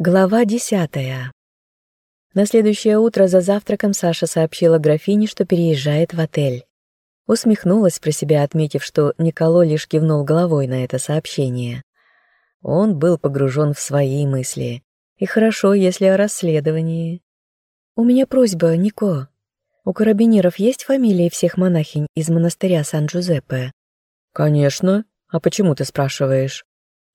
Глава десятая. На следующее утро за завтраком Саша сообщила графине, что переезжает в отель. Усмехнулась про себя, отметив, что Николо лишь кивнул головой на это сообщение. Он был погружен в свои мысли. И хорошо, если о расследовании. «У меня просьба, Нико. У карабинеров есть фамилии всех монахинь из монастыря Сан-Джузеппе?» «Конечно. А почему ты спрашиваешь?»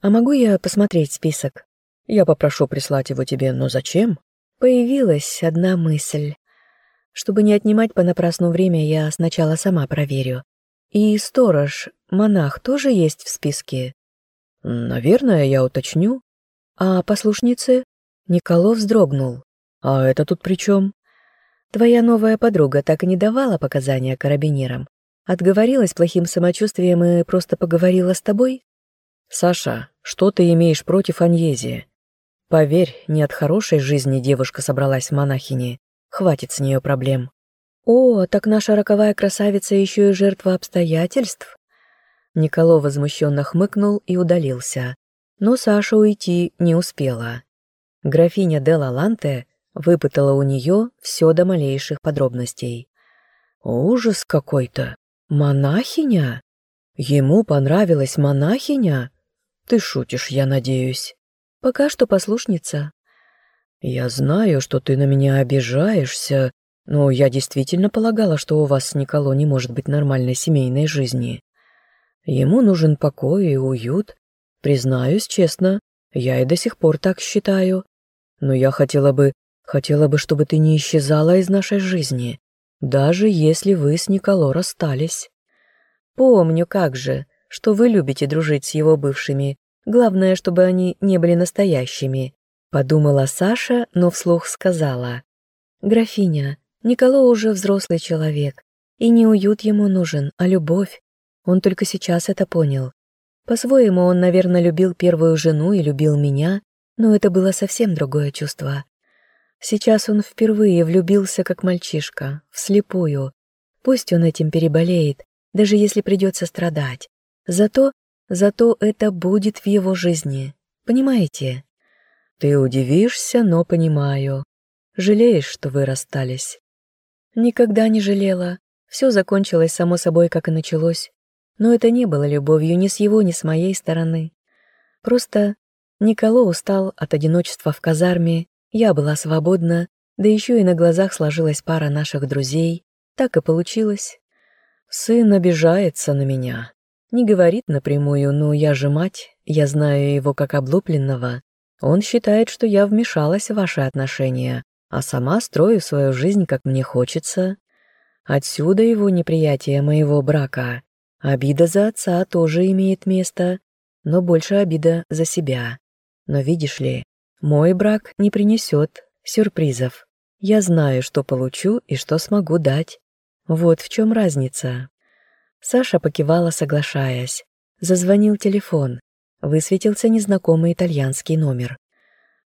«А могу я посмотреть список?» Я попрошу прислать его тебе, но зачем? Появилась одна мысль. Чтобы не отнимать понапрасну время, я сначала сама проверю. И сторож, монах, тоже есть в списке? Наверное, я уточню. А послушницы? Николов вздрогнул. А это тут при чем? Твоя новая подруга так и не давала показания карабинерам. Отговорилась плохим самочувствием и просто поговорила с тобой? Саша, что ты имеешь против Аньези? Поверь, не от хорошей жизни девушка собралась в монахини. Хватит с нее проблем. О, так наша роковая красавица еще и жертва обстоятельств? Николо возмущенно хмыкнул и удалился. Но Саша уйти не успела. Графиня де Лаланте выпытала у нее все до малейших подробностей. Ужас какой-то. Монахиня? Ему понравилась монахиня? Ты шутишь, я надеюсь. Пока что послушница. Я знаю, что ты на меня обижаешься, но я действительно полагала, что у вас с Николо не может быть нормальной семейной жизни. Ему нужен покой и уют. Признаюсь честно, я и до сих пор так считаю. Но я хотела бы, хотела бы, чтобы ты не исчезала из нашей жизни, даже если вы с Николо расстались. Помню, как же, что вы любите дружить с его бывшими, Главное, чтобы они не были настоящими, подумала Саша, но вслух сказала. Графиня, Николо уже взрослый человек, и не уют ему нужен, а любовь. Он только сейчас это понял. По-своему, он, наверное, любил первую жену и любил меня, но это было совсем другое чувство. Сейчас он впервые влюбился как мальчишка, вслепую. Пусть он этим переболеет, даже если придется страдать. Зато Зато это будет в его жизни. Понимаете? Ты удивишься, но понимаю. Жалеешь, что вы расстались? Никогда не жалела. Все закончилось само собой, как и началось. Но это не было любовью ни с его, ни с моей стороны. Просто Николо устал от одиночества в казарме, я была свободна, да еще и на глазах сложилась пара наших друзей. Так и получилось. Сын обижается на меня. Не говорит напрямую, но я же мать, я знаю его как облупленного. Он считает, что я вмешалась в ваши отношения, а сама строю свою жизнь, как мне хочется. Отсюда его неприятие моего брака. Обида за отца тоже имеет место, но больше обида за себя. Но видишь ли, мой брак не принесет сюрпризов. Я знаю, что получу и что смогу дать. Вот в чем разница. Саша покивала, соглашаясь. Зазвонил телефон. Высветился незнакомый итальянский номер.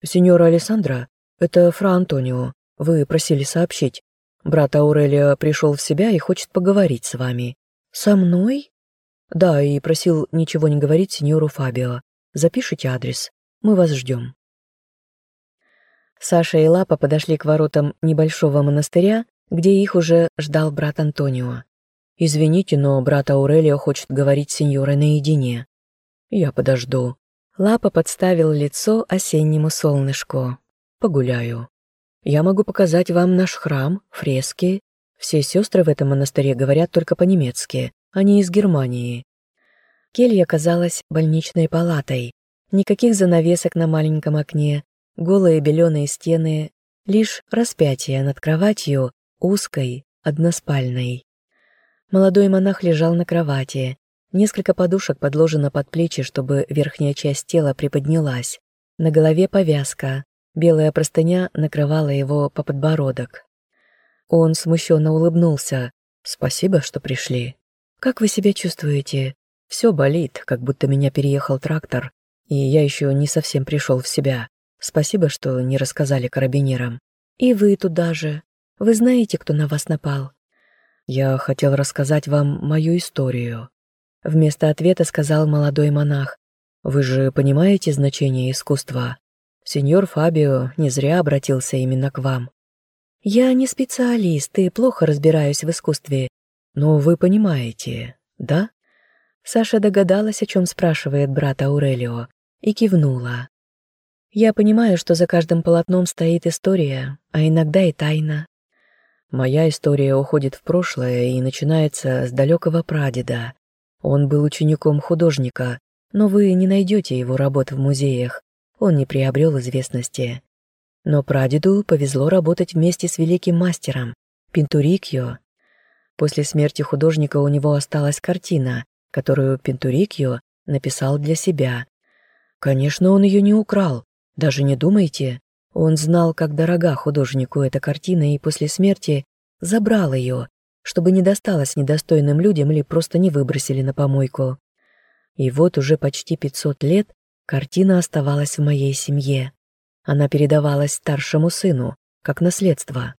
«Сеньора Алессандра, это Фра Антонио. Вы просили сообщить. Брат Аурелия пришел в себя и хочет поговорить с вами». «Со мной?» «Да, и просил ничего не говорить сеньору Фабио. Запишите адрес. Мы вас ждем». Саша и Лапа подошли к воротам небольшого монастыря, где их уже ждал брат Антонио. «Извините, но брат Аурелио хочет говорить с сеньорой наедине. Я подожду». Лапа подставил лицо осеннему солнышку. «Погуляю. Я могу показать вам наш храм, фрески. Все сестры в этом монастыре говорят только по-немецки, они из Германии». Келья казалась больничной палатой. Никаких занавесок на маленьком окне, голые беленые стены, лишь распятие над кроватью, узкой, односпальной. Молодой монах лежал на кровати. Несколько подушек подложено под плечи, чтобы верхняя часть тела приподнялась. На голове повязка. Белая простыня накрывала его по подбородок. Он смущенно улыбнулся. «Спасибо, что пришли. Как вы себя чувствуете?» «Все болит, как будто меня переехал трактор, и я еще не совсем пришел в себя. Спасибо, что не рассказали карабинерам». «И вы туда же. Вы знаете, кто на вас напал?» «Я хотел рассказать вам мою историю». Вместо ответа сказал молодой монах. «Вы же понимаете значение искусства? Сеньор Фабио не зря обратился именно к вам. Я не специалист и плохо разбираюсь в искусстве. Но вы понимаете, да? Саша догадалась, о чем спрашивает брат Аурелио, и кивнула. Я понимаю, что за каждым полотном стоит история, а иногда и тайна. Моя история уходит в прошлое и начинается с далекого прадеда. Он был учеником художника, но вы не найдете его работ в музеях, он не приобрел известности. Но прадеду повезло работать вместе с великим мастером, Пинтурикьо. После смерти художника у него осталась картина, которую Пинтурикьо написал для себя. Конечно, он ее не украл, даже не думайте. Он знал, как дорога художнику эта картина, и после смерти забрал ее, чтобы не досталось недостойным людям или просто не выбросили на помойку. И вот уже почти 500 лет картина оставалась в моей семье. Она передавалась старшему сыну, как наследство.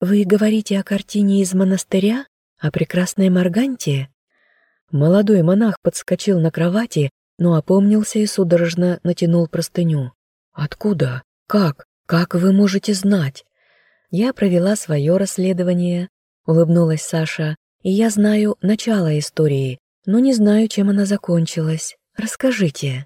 «Вы говорите о картине из монастыря? О прекрасной Марганте?» Молодой монах подскочил на кровати, но опомнился и судорожно натянул простыню. «Откуда? Как? Как вы можете знать?» «Я провела свое расследование», — улыбнулась Саша, «и я знаю начало истории, но не знаю, чем она закончилась. Расскажите».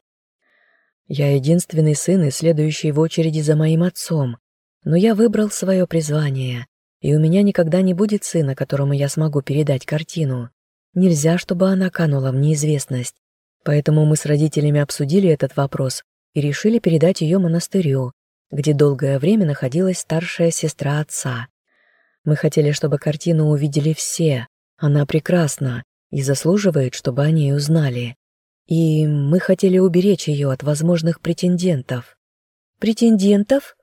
Я единственный сын и следующий в очереди за моим отцом, но я выбрал свое призвание, и у меня никогда не будет сына, которому я смогу передать картину. Нельзя, чтобы она канула в неизвестность. Поэтому мы с родителями обсудили этот вопрос и решили передать ее монастырю, где долгое время находилась старшая сестра отца. Мы хотели, чтобы картину увидели все. Она прекрасна, и заслуживает, чтобы о ней узнали. И мы хотели уберечь ее от возможных претендентов. Претендентов?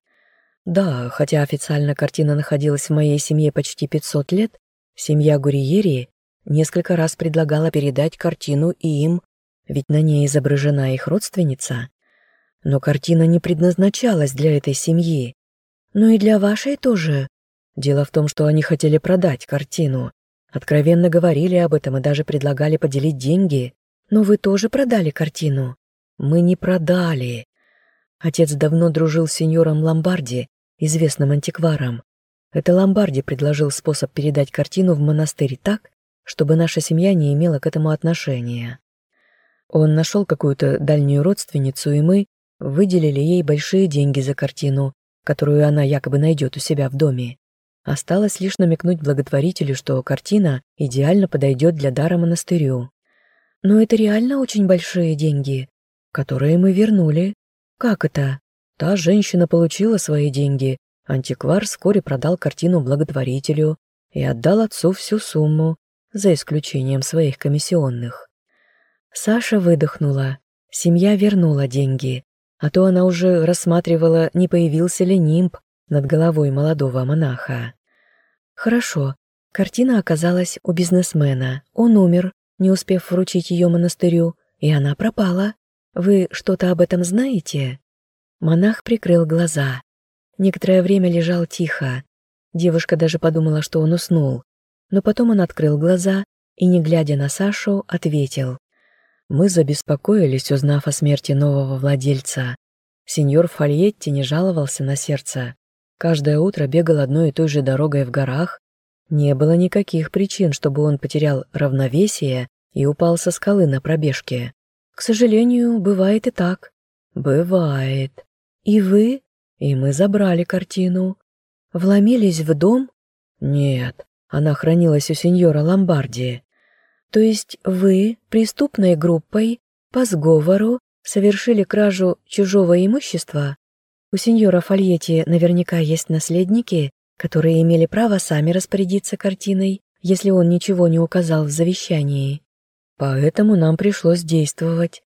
Да, хотя официально картина находилась в моей семье почти 500 лет, семья Гурьери несколько раз предлагала передать картину им, ведь на ней изображена их родственница. Но картина не предназначалась для этой семьи. Ну и для вашей тоже. Дело в том, что они хотели продать картину, Откровенно говорили об этом и даже предлагали поделить деньги. Но вы тоже продали картину? Мы не продали. Отец давно дружил с сеньором Ломбарди, известным антикваром. Это Ломбарди предложил способ передать картину в монастырь так, чтобы наша семья не имела к этому отношения. Он нашел какую-то дальнюю родственницу, и мы выделили ей большие деньги за картину, которую она якобы найдет у себя в доме. Осталось лишь намекнуть благотворителю, что картина идеально подойдет для дара монастырю. Но это реально очень большие деньги, которые мы вернули. Как это? Та женщина получила свои деньги. Антиквар вскоре продал картину благотворителю и отдал отцу всю сумму, за исключением своих комиссионных. Саша выдохнула. Семья вернула деньги, а то она уже рассматривала, не появился ли нимб над головой молодого монаха. Хорошо, картина оказалась у бизнесмена. Он умер, не успев вручить ее монастырю, и она пропала. Вы что-то об этом знаете? Монах прикрыл глаза. Некоторое время лежал тихо. Девушка даже подумала, что он уснул. Но потом он открыл глаза и, не глядя на Сашу, ответил. «Мы забеспокоились, узнав о смерти нового владельца. Сеньор Фольетти не жаловался на сердце. Каждое утро бегал одной и той же дорогой в горах. Не было никаких причин, чтобы он потерял равновесие и упал со скалы на пробежке. К сожалению, бывает и так. Бывает. И вы? И мы забрали картину. Вломились в дом? Нет, она хранилась у сеньора Ломбарди. То есть вы, преступной группой, по сговору, совершили кражу чужого имущества? У сеньора Фольетти наверняка есть наследники, которые имели право сами распорядиться картиной, если он ничего не указал в завещании. Поэтому нам пришлось действовать.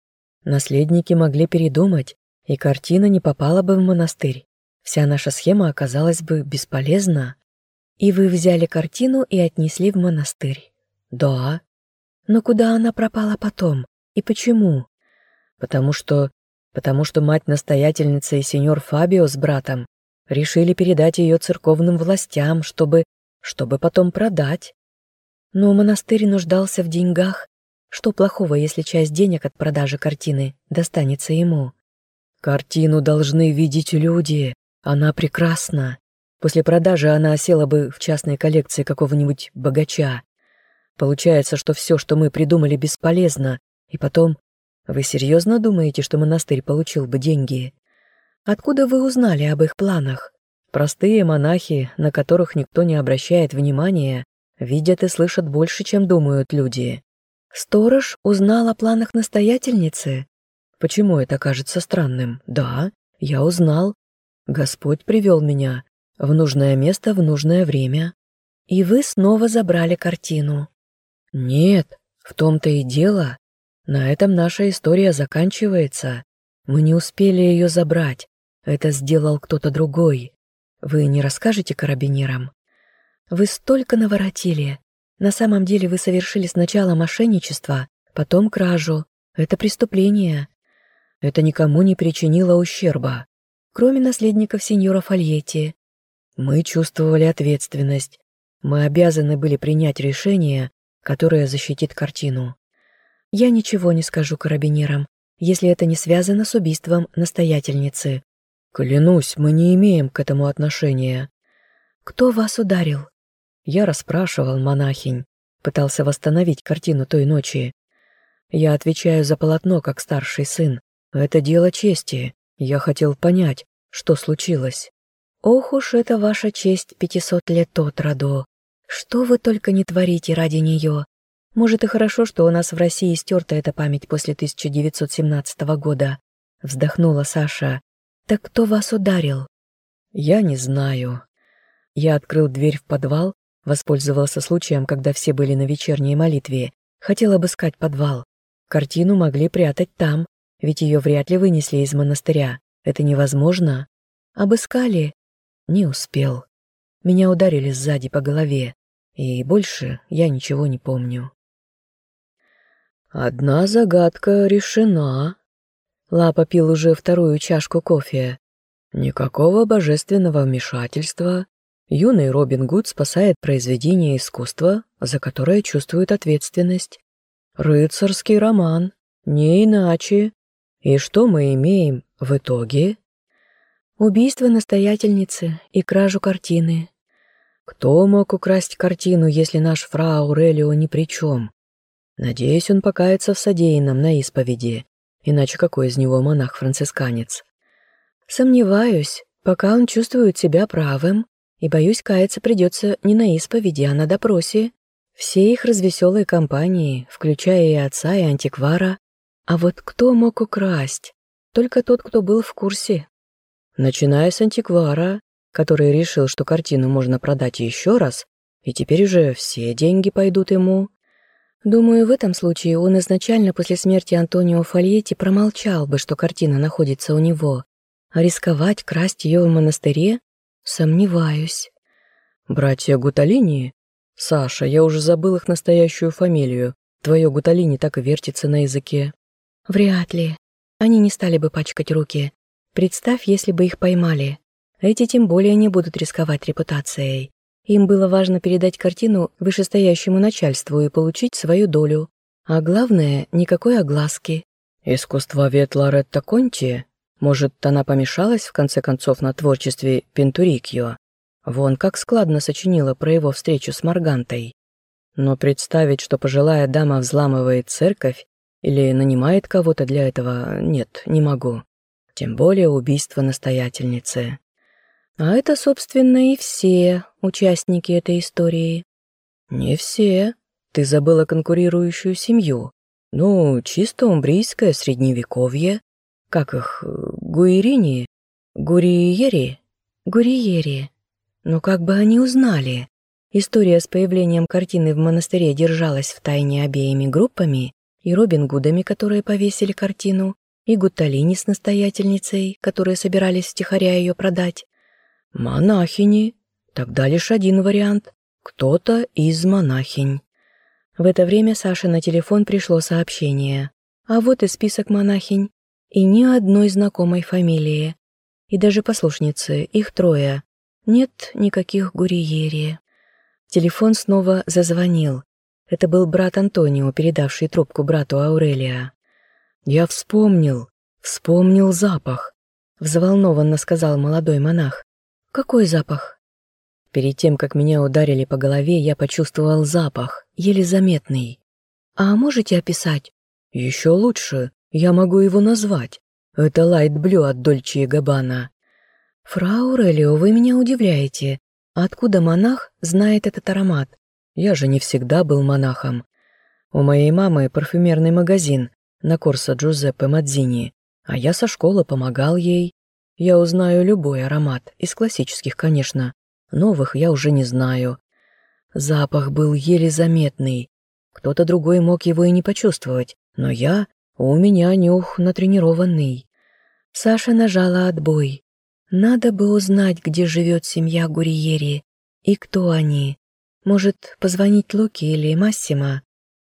Наследники могли передумать, и картина не попала бы в монастырь. Вся наша схема оказалась бы бесполезна. И вы взяли картину и отнесли в монастырь? Да. Но куда она пропала потом? И почему? Потому что потому что мать-настоятельница и сеньор Фабио с братом решили передать ее церковным властям, чтобы... чтобы потом продать. Но монастырь нуждался в деньгах. Что плохого, если часть денег от продажи картины достанется ему? Картину должны видеть люди. Она прекрасна. После продажи она осела бы в частной коллекции какого-нибудь богача. Получается, что все, что мы придумали, бесполезно. И потом, вы серьезно думаете, что монастырь получил бы деньги? Откуда вы узнали об их планах? Простые монахи, на которых никто не обращает внимания, видят и слышат больше, чем думают люди. Сторож узнал о планах настоятельницы? Почему это кажется странным? Да, я узнал. Господь привел меня в нужное место в нужное время. И вы снова забрали картину. Нет, в том-то и дело. На этом наша история заканчивается. Мы не успели ее забрать. Это сделал кто-то другой. Вы не расскажете карабинерам? Вы столько наворотили. На самом деле вы совершили сначала мошенничество, потом кражу. Это преступление. Это никому не причинило ущерба, кроме наследников сеньора Фольетти. Мы чувствовали ответственность. Мы обязаны были принять решение, которое защитит картину. Я ничего не скажу карабинерам, если это не связано с убийством настоятельницы. Клянусь, мы не имеем к этому отношения. Кто вас ударил? Я расспрашивал монахинь, пытался восстановить картину той ночи. Я отвечаю за полотно как старший сын. Это дело чести. Я хотел понять, что случилось. Ох уж это ваша честь пятисот лет от роду. Что вы только не творите ради нее. Может и хорошо, что у нас в России стерта эта память после 1917 года. Вздохнула Саша. Так кто вас ударил? Я не знаю. Я открыл дверь в подвал Воспользовался случаем, когда все были на вечерней молитве. Хотел обыскать подвал. Картину могли прятать там, ведь ее вряд ли вынесли из монастыря. Это невозможно. Обыскали. Не успел. Меня ударили сзади по голове. И больше я ничего не помню. Одна загадка решена. Лапа пил уже вторую чашку кофе. Никакого божественного вмешательства, Юный Робин Гуд спасает произведение искусства, за которое чувствует ответственность. Рыцарский роман, не иначе. И что мы имеем в итоге? Убийство настоятельницы и кражу картины. Кто мог украсть картину, если наш фра Аурелио ни при чем? Надеюсь, он покается в содеянном на исповеди, иначе какой из него монах-францисканец? Сомневаюсь, пока он чувствует себя правым, и, боюсь, каяться придется не на исповеди, а на допросе. Все их развеселые компании, включая и отца, и антиквара. А вот кто мог украсть? Только тот, кто был в курсе. Начиная с антиквара, который решил, что картину можно продать еще раз, и теперь уже все деньги пойдут ему. Думаю, в этом случае он изначально после смерти Антонио Фольетти промолчал бы, что картина находится у него. А рисковать, красть ее в монастыре Сомневаюсь. Братья Гуталини? Саша, я уже забыл их настоящую фамилию. Твое Гуталини так и вертится на языке. Вряд ли. Они не стали бы пачкать руки. Представь, если бы их поймали. Эти тем более не будут рисковать репутацией. Им было важно передать картину вышестоящему начальству и получить свою долю. А главное, никакой огласки. «Искусствовед Лоретта Конти может, она помешалась, в конце концов, на творчестве Пентурикьо? Вон как складно сочинила про его встречу с Маргантой. Но представить, что пожилая дама взламывает церковь или нанимает кого-то для этого, нет, не могу. Тем более убийство настоятельницы. А это, собственно, и все участники этой истории. Не все. Ты забыла конкурирующую семью. Ну, чисто умбрийское средневековье. Как их? Гуирини? Гуриери? Гуриери. Но как бы они узнали? История с появлением картины в монастыре держалась в тайне обеими группами, и Робин Гудами, которые повесили картину, и Гутталини с настоятельницей, которые собирались втихаря ее продать. Монахини. Тогда лишь один вариант. Кто-то из монахинь. В это время Саше на телефон пришло сообщение. А вот и список монахинь и ни одной знакомой фамилии. И даже послушницы, их трое. Нет никаких Гуриери. Телефон снова зазвонил. Это был брат Антонио, передавший трубку брату Аурелия. «Я вспомнил. Вспомнил запах, взволнованно сказал молодой монах. Какой запах? Перед тем, как меня ударили по голове, я почувствовал запах, еле заметный. А можете описать? Еще лучше, я могу его назвать. Это Light Blue от Дольче и Габбана. Фра Аурелио, вы меня удивляете. Откуда монах знает этот аромат? Я же не всегда был монахом. У моей мамы парфюмерный магазин на Корсо Джузеппе Мадзини, а я со школы помогал ей. Я узнаю любой аромат, из классических, конечно. Новых я уже не знаю. Запах был еле заметный. Кто-то другой мог его и не почувствовать, но я, у меня нюх натренированный. Саша нажала отбой. Надо бы узнать, где живет семья Гурьери и кто они. Может, позвонить Луке или Массимо?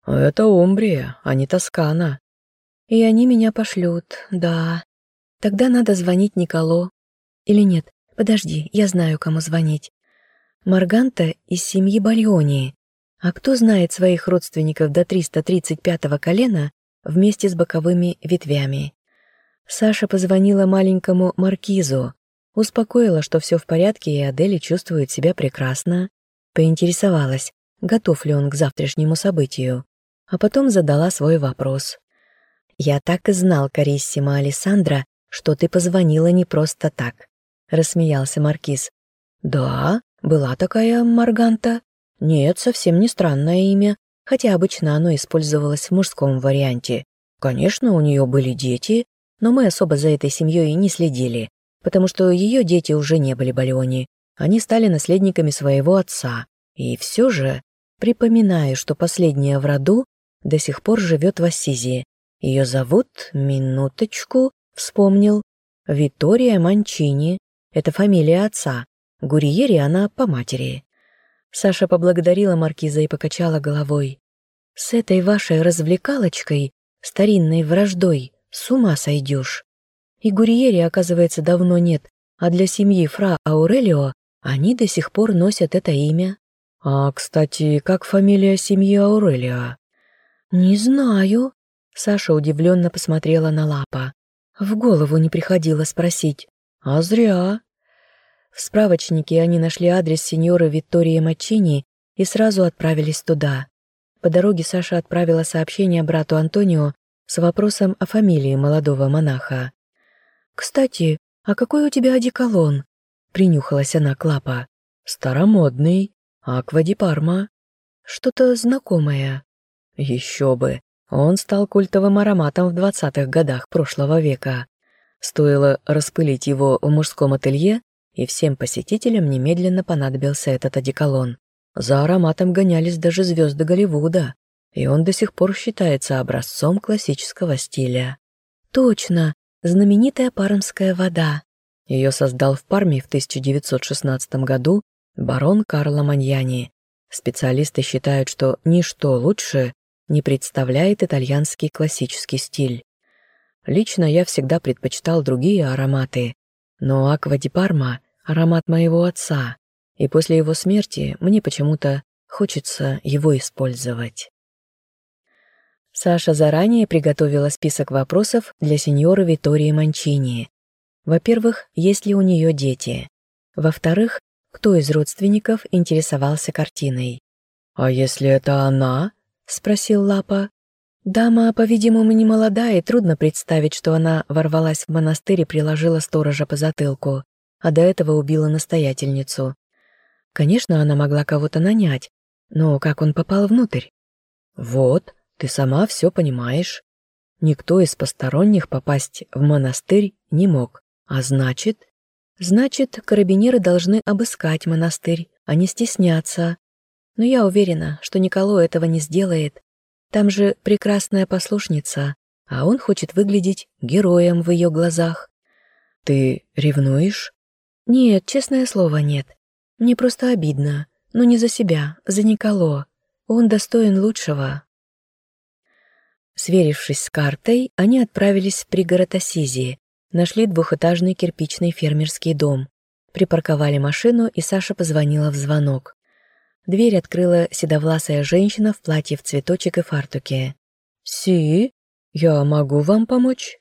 Это Умбрия, а не Тоскана. И они меня пошлют, да. Тогда надо звонить Николо. Или нет, подожди, я знаю, кому звонить. Марганта из семьи Бальони. А кто знает своих родственников до 335-го колена вместе с боковыми ветвями? Саша позвонила маленькому маркизу, успокоила, что все в порядке и Адели чувствует себя прекрасно, поинтересовалась, готов ли он к завтрашнему событию, а потом задала свой вопрос. «Я так и знал, Кариссима Алессандра, что ты позвонила не просто так», — рассмеялся Маркиз. «Да, была такая Марганта. Нет, совсем не странное имя, хотя обычно оно использовалось в мужском варианте. Конечно, у нее были дети, но мы особо за этой семьей не следили, потому что ее дети уже не были Балиони. Они стали наследниками своего отца. И все же, припоминаю, что последняя в роду до сих пор живет в Ассизии. Ее зовут, минуточку, вспомнил, Витория Манчини. Это фамилия отца. Гурьери она по матери. Саша поблагодарила маркиза и покачала головой. «С этой вашей развлекалочкой, старинной враждой, с ума сойдешь. И Гурьери, оказывается, давно нет, а для семьи Фра Аурелио они до сих пор носят это имя. А, кстати, как фамилия семьи Аурелио? Не знаю. Саша удивленно посмотрела на Лапа. В голову не приходило спросить. А зря. В справочнике они нашли адрес сеньора Виктории Мачини и сразу отправились туда. По дороге Саша отправила сообщение брату Антонио с вопросом о фамилии молодого монаха. «Кстати, а какой у тебя одеколон?» — принюхалась она к Лапа. «Старомодный. Аква ди Парма. Что-то знакомое». Еще бы. Он стал культовым ароматом в двадцатых годах прошлого века. Стоило распылить его в мужском ателье, и всем посетителям немедленно понадобился этот одеколон. За ароматом гонялись даже звезды Голливуда, и он до сих пор считается образцом классического стиля. Точно, знаменитая пармская вода. Ее создал в Парме в 1916 году барон Карло Маньяни. Специалисты считают, что ничто лучше не представляет итальянский классический стиль. Лично я всегда предпочитал другие ароматы, но аква Парма — аромат моего отца, и после его смерти мне почему-то хочется его использовать. Саша заранее приготовила список вопросов для сеньора Витории Манчини. Во-первых, есть ли у нее дети? Во-вторых, кто из родственников интересовался картиной? «А если это она?» — спросил Лапа. Дама, по-видимому, не молодая, и трудно представить, что она ворвалась в монастырь и приложила сторожа по затылку, а до этого убила настоятельницу. Конечно, она могла кого-то нанять, но как он попал внутрь? Вот, ты сама все понимаешь. Никто из посторонних попасть в монастырь не мог. А значит... Значит, карабинеры должны обыскать монастырь, а не стесняться. Но я уверена, что Николо этого не сделает. Там же прекрасная послушница, а он хочет выглядеть героем в ее глазах. Ты ревнуешь? Нет, честное слово, нет. Мне просто обидно. Но не за себя, за Николо. Он достоин лучшего. Сверившись с картой, они отправились в пригород Ассизии, нашли двухэтажный кирпичный фермерский дом, припарковали машину, и Саша позвонила в звонок. Дверь открыла седовласая женщина в платье в цветочек и фартуке. «Си, я могу вам помочь?»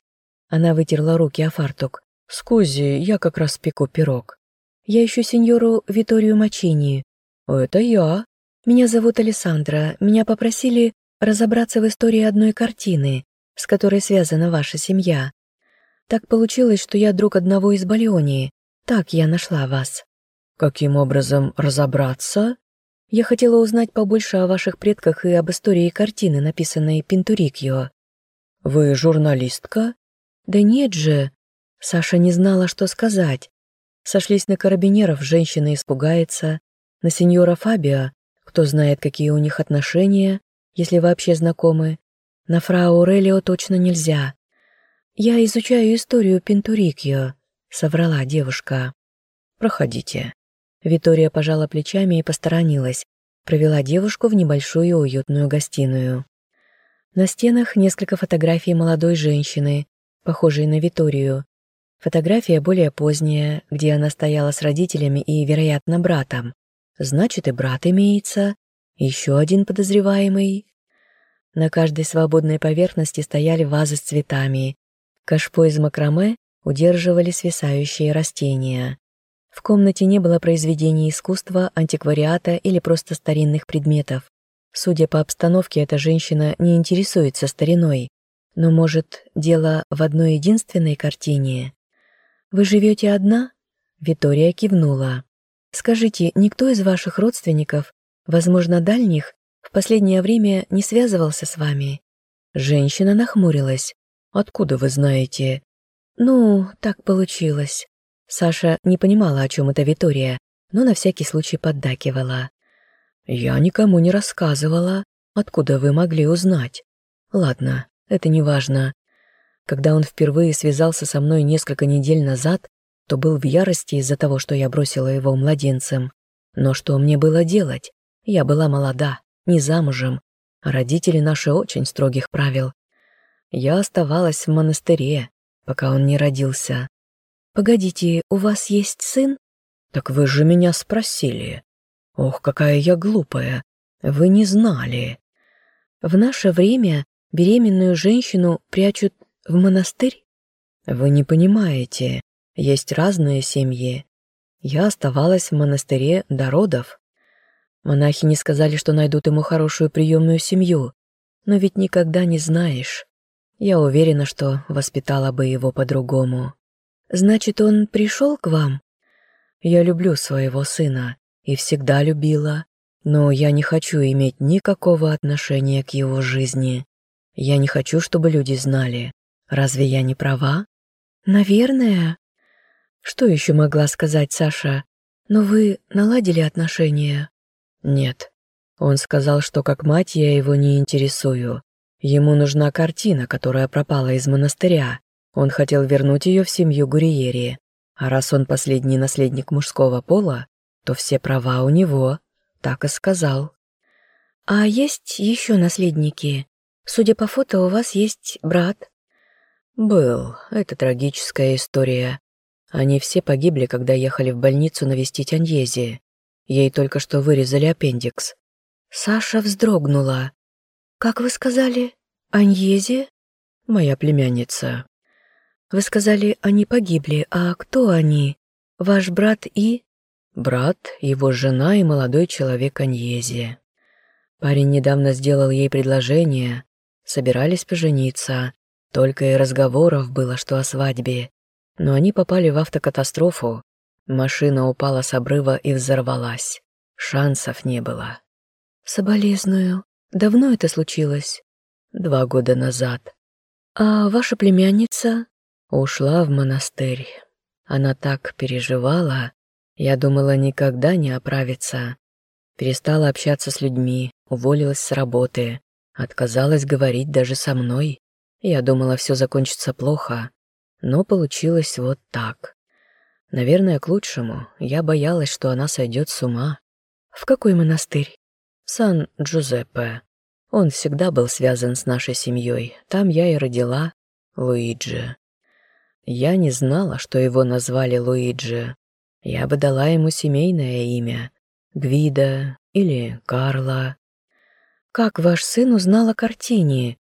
Она вытерла руки о фартук. «Скузи, я как раз пеку пирог». «Я ищу сеньору Виторию Мачини». «Это я». «Меня зовут Александра. Меня попросили разобраться в истории одной картины, с которой связана ваша семья. Так получилось, что я друг одного из Балиони. Так я нашла вас». «Каким образом разобраться?» «Я хотела узнать побольше о ваших предках и об истории картины, написанной Пинтурикио». «Вы журналистка?» «Да нет же». Саша не знала, что сказать. Сошлись на карабинеров, женщина испугается. На сеньора Фабио, кто знает, какие у них отношения, если вообще знакомы. На фрау Аурелио точно нельзя. «Я изучаю историю Пинтурикио», — соврала девушка. «Проходите». Витория пожала плечами и посторонилась, провела девушку в небольшую уютную гостиную. На стенах несколько фотографий молодой женщины, похожей на Виторию. Фотография более поздняя, где она стояла с родителями и, вероятно, братом. Значит, и брат имеется. Еще один подозреваемый. На каждой свободной поверхности стояли вазы с цветами. Кашпо из макраме удерживали свисающие растения. В комнате не было произведений искусства, антиквариата или просто старинных предметов. Судя по обстановке, эта женщина не интересуется стариной. Но, может, дело в одной единственной картине? «Вы живете одна?» Витория кивнула. «Скажите, никто из ваших родственников, возможно, дальних, в последнее время не связывался с вами?» Женщина нахмурилась. «Откуда вы знаете?» «Ну, так получилось». Саша не понимала, о чем это Витория, но на всякий случай поддакивала. «Я никому не рассказывала. Откуда вы могли узнать? Ладно, это не важно. Когда он впервые связался со мной несколько недель назад, то был в ярости из-за того, что я бросила его младенцем. Но что мне было делать? Я была молода, не замужем, а родители наши очень строгих правил. Я оставалась в монастыре, пока он не родился. «Погодите, у вас есть сын?» «Так вы же меня спросили. Ох, какая я глупая. Вы не знали». «В наше время беременную женщину прячут в монастырь?» «Вы не понимаете. Есть разные семьи. Я оставалась в монастыре до родов. Монахи не сказали, что найдут ему хорошую приемную семью, но ведь никогда не знаешь. Я уверена, что воспитала бы его по-другому. Значит, он пришел к вам? Я люблю своего сына и всегда любила, но я не хочу иметь никакого отношения к его жизни. Я не хочу, чтобы люди знали. Разве я не права? Наверное. Что еще могла сказать Саша? Но вы наладили отношения? Нет. Он сказал, что как мать я его не интересую. Ему нужна картина, которая пропала из монастыря. Он хотел вернуть ее в семью Гуриери. А раз он последний наследник мужского пола, то все права у него. Так и сказал. А есть еще наследники? Судя по фото, у вас есть брат. Был. Это трагическая история. Они все погибли, когда ехали в больницу навестить Аньези. Ей только что вырезали аппендикс. Саша вздрогнула. «Как вы сказали? Аньези?» «Моя племянница». «Вы сказали, они погибли. А кто они? Ваш брат и...» «Брат, его жена и молодой человек Аньези». Парень недавно сделал ей предложение. Собирались пожениться. Только и разговоров было, что о свадьбе но они попали в автокатастрофу. Машина упала с обрыва и взорвалась. Шансов не было. «Соболезную. Давно это случилось?» «Два года назад». «А ваша племянница?» «Ушла в монастырь. Она так переживала. Я думала, никогда не оправится. Перестала общаться с людьми, уволилась с работы. Отказалась говорить даже со мной. Я думала, все закончится плохо, но получилось вот так. Наверное, к лучшему. Я боялась, что она сойдет с ума. В какой монастырь? Сан-Джузеппе. Он всегда был связан с нашей семьей. Там я и родила Луиджи. Я не знала, что его назвали Луиджи. Я бы дала ему семейное имя. Гвида или Карла. Как ваш сын узнал о картине?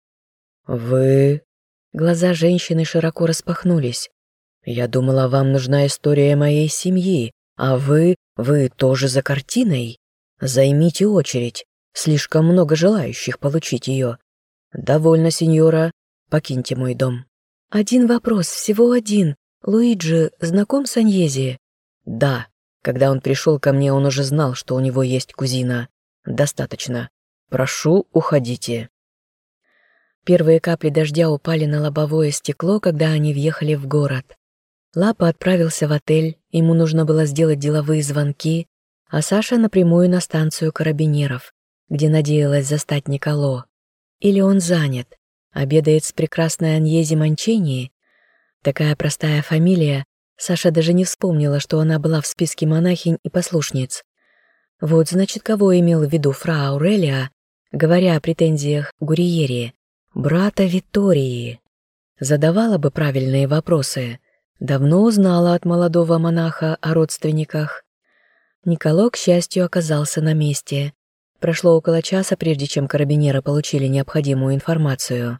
Вы Глаза женщины широко распахнулись. «Я думала, вам нужна история моей семьи, а вы, вы тоже за картиной? Займите очередь, слишком много желающих получить ее. Довольно, сеньора, покиньте мой дом». «Один вопрос, всего один. Луиджи знаком с Аньези?» «Да. Когда он пришел ко мне, он уже знал, что у него есть кузина. Достаточно. Прошу, уходите». Первые капли дождя упали на лобовое стекло, когда они въехали в город. Лапа отправился в отель, ему нужно было сделать деловые звонки, а Саша напрямую на станцию карабинеров, где надеялась застать Николо. Или он занят, обедает с прекрасной Аньези Манчини. Такая простая фамилия, Саша даже не вспомнила, что она была в списке монахинь и послушниц. Вот, значит, кого имел в виду фра Аурелия, говоря о претензиях Гуриери брата Витории. Задавала бы правильные вопросы. Давно узнала от молодого монаха о родственниках. Николо, к счастью, оказался на месте. Прошло около часа, прежде чем карабинеры получили необходимую информацию.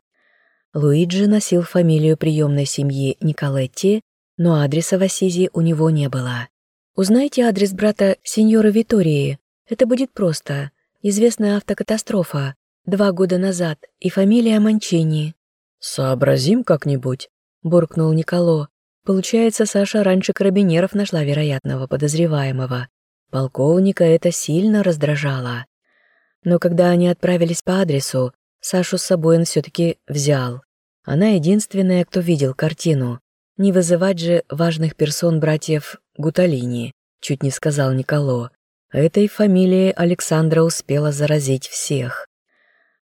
Луиджи носил фамилию приемной семьи Николетти, но адреса в Ассизи у него не было. «Узнайте адрес брата сеньора Витории. Это будет просто. Известная автокатастрофа два года назад, и фамилия Манчини». «Сообразим как-нибудь», — буркнул Николо. Получается, Саша раньше карабинеров нашла вероятного подозреваемого. Полковника это сильно раздражало. Но когда они отправились по адресу, Сашу с собой он все-таки взял. Она единственная, кто видел картину. Не вызывать же важных персон братьев Гуталини, чуть не сказал Николо. Этой фамилией Александра успела заразить всех.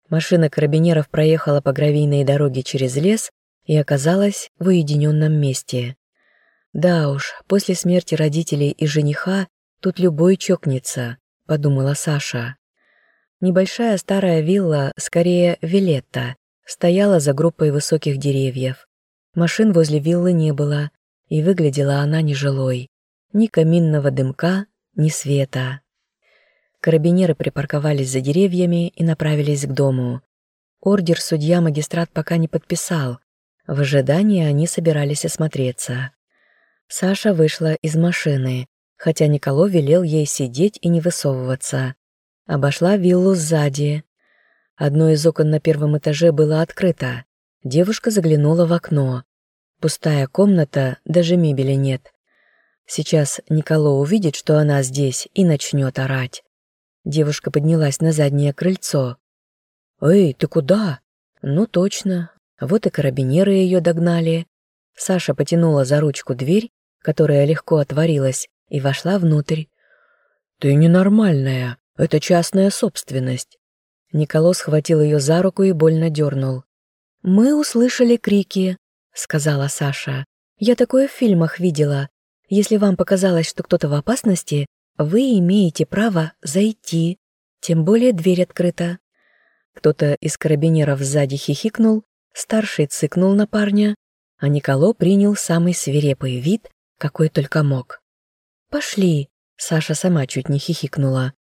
Машина карабинеров проехала по гравийной дороге через лес и оказалась в уединенном месте. «Да уж, после смерти родителей и жениха тут любой чокнется», — подумала Саша. Небольшая старая вилла, скорее вилетта, стояла за группой высоких деревьев. Машин возле виллы не было, и выглядела она нежилой. Ни каминного дымка, ни света. Карабинеры припарковались за деревьями и направились к дому. Ордер судья-магистрат пока не подписал. В ожидании они собирались осмотреться. Саша вышла из машины, хотя Николо велел ей сидеть и не высовываться. Обошла виллу сзади. Одно из окон на первом этаже было открыто. Девушка заглянула в окно. Пустая комната, даже мебели нет. Сейчас Николо увидит, что она здесь, и начнет орать. Девушка поднялась на заднее крыльцо. «Эй, ты куда?» «Ну точно. Вот и карабинеры ее догнали». Саша потянула за ручку дверь, которая легко отворилась, и вошла внутрь. «Ты ненормальная. Это частная собственность». Николо схватил ее за руку и больно дернул. «Мы услышали крики», — сказала Саша. «Я такое в фильмах видела. Если вам показалось, что кто-то в опасности, вы имеете право зайти, тем более дверь открыта. Кто-то из карабинеров сзади хихикнул, старший цыкнул на парня, а Николо принял самый свирепый вид, какой только мог. «Пошли!» — Саша сама чуть не хихикнула.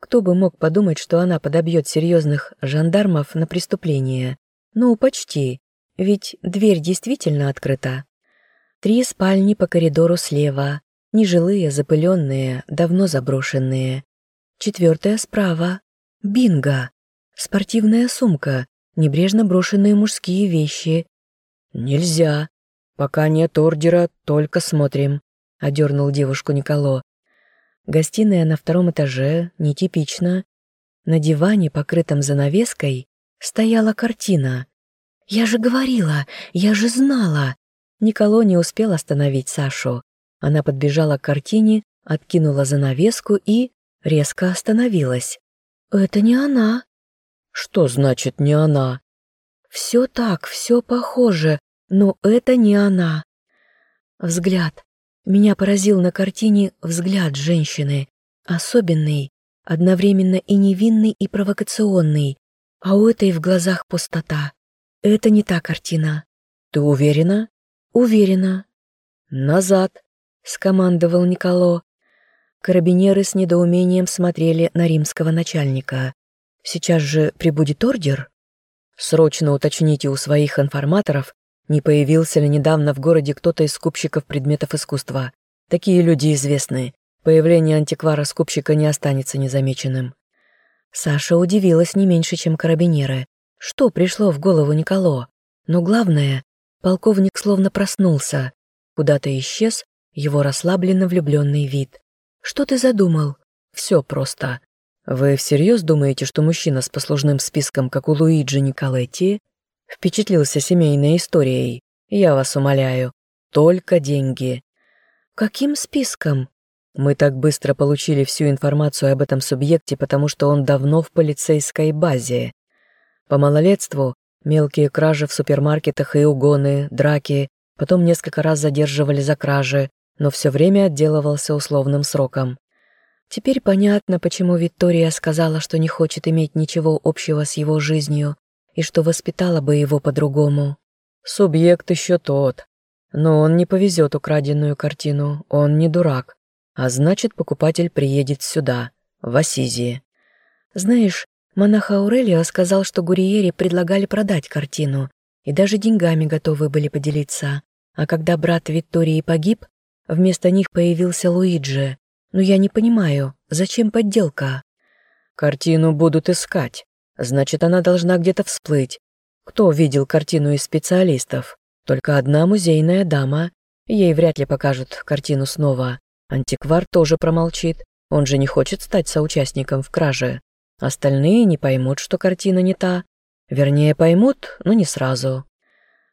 Кто бы мог подумать, что она подобьет серьезных жандармов на преступление? Ну, почти, ведь дверь действительно открыта. Три спальни по коридору слева, Нежилые, запыленные, давно заброшенные. Четвертая справа. Бинго. Спортивная сумка. Небрежно брошенные мужские вещи. «Нельзя. Пока нет ордера, только смотрим», — одернул девушку Николо. Гостиная на втором этаже, нетипично. На диване, покрытом занавеской, стояла картина. «Я же говорила, я же знала!» Николо не успел остановить Сашу. Она подбежала к картине, откинула занавеску и резко остановилась. «Это не она». «Что значит «не она»?» «Все так, все похоже, но это не она». Взгляд. Меня поразил на картине взгляд женщины. Особенный, одновременно и невинный, и провокационный. А у этой в глазах пустота. Это не та картина. Ты уверена? Уверена. Назад. — скомандовал Николо. Карабинеры с недоумением смотрели на римского начальника. «Сейчас же прибудет ордер?» «Срочно уточните у своих информаторов, Не появился ли недавно в городе кто-то из скупщиков предметов искусства? Такие люди известны. Появление антиквара-скупщика не останется незамеченным. Саша удивилась не меньше, чем карабинеры. Что пришло в голову Николо? Но главное, полковник словно проснулся. Куда-то исчез его расслабленно влюбленный вид. «Что ты задумал?» «Все просто. Вы всерьез думаете, что мужчина с послужным списком, как у Луиджи Николетти, Впечатлился семейной историей. Я вас умоляю. Только деньги. Каким списком? Мы так быстро получили всю информацию об этом субъекте, потому что он давно в полицейской базе. По малолетству мелкие кражи в супермаркетах и угоны, драки, потом несколько раз задерживали за кражи, но все время отделывался условным сроком. Теперь понятно, почему Виктория сказала, что не хочет иметь ничего общего с его жизнью, и что воспитала бы его по-другому. Субъект еще тот. Но он не повезет украденную картину, он не дурак. А значит, покупатель приедет сюда, в Асизии. Знаешь, монах Аурелио сказал, что Гурьери предлагали продать картину, и даже деньгами готовы были поделиться. А когда брат Виктории погиб, вместо них появился Луиджи. Но я не понимаю, зачем подделка? Картину будут искать. Значит, она должна где-то всплыть. Кто видел картину из специалистов? Только одна музейная дама. Ей вряд ли покажут картину снова. Антиквар тоже промолчит. Он же не хочет стать соучастником в краже. Остальные не поймут, что картина не та. Вернее, поймут, но не сразу.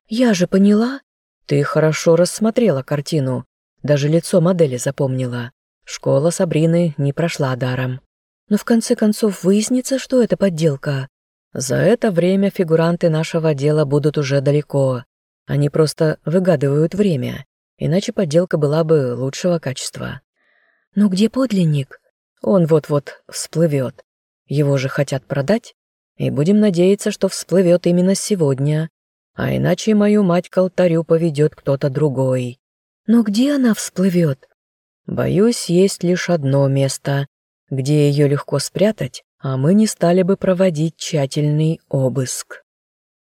Я же поняла. Ты хорошо рассмотрела картину. Даже лицо модели запомнила. Школа Сабрины не прошла даром. Но в конце концов выяснится, что это подделка. За это время фигуранты нашего дела будут уже далеко. Они просто выгадывают время, иначе подделка была бы лучшего качества. Но где подлинник? Он вот-вот всплывет. Его же хотят продать, и будем надеяться, что всплывет именно сегодня, а иначе мою мать к алтарю поведет кто-то другой. Но где она всплывет? Боюсь, есть лишь одно место, где ее легко спрятать, а мы не стали бы проводить тщательный обыск.